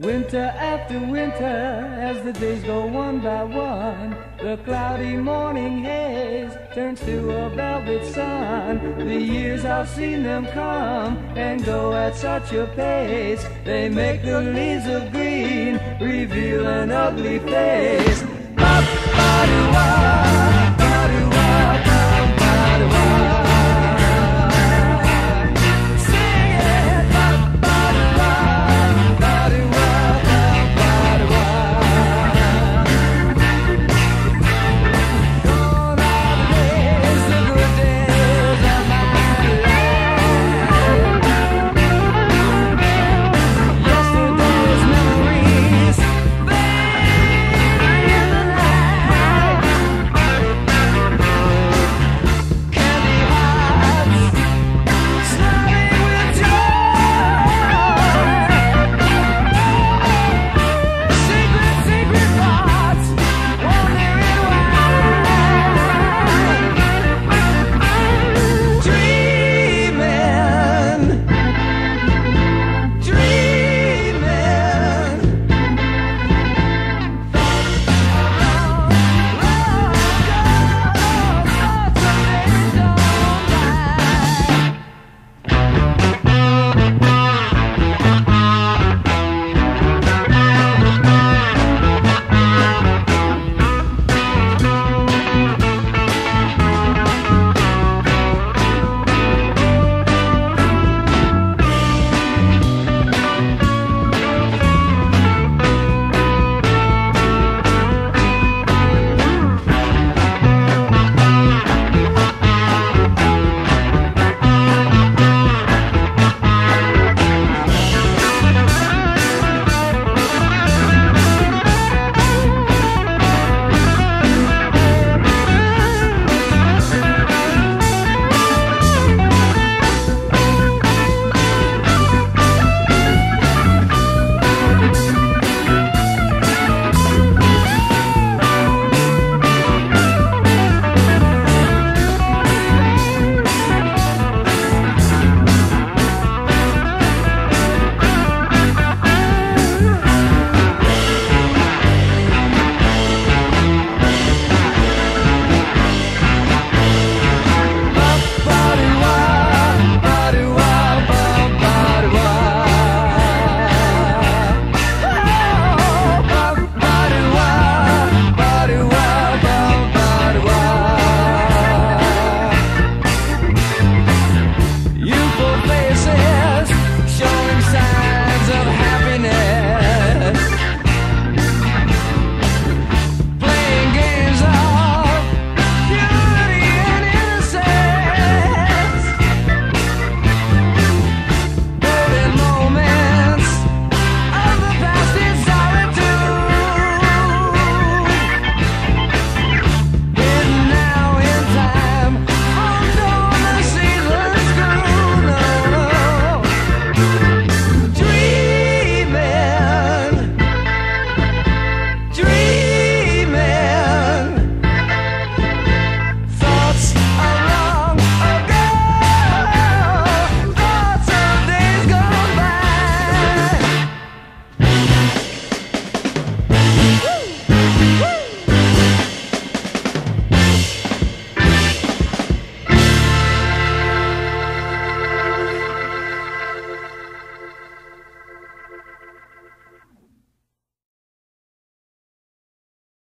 Winter after winter, as the days go one by one, the cloudy morning haze turns to a velvet sun. The years I've seen them come and go at such a pace, they make the leaves of green reveal an ugly face.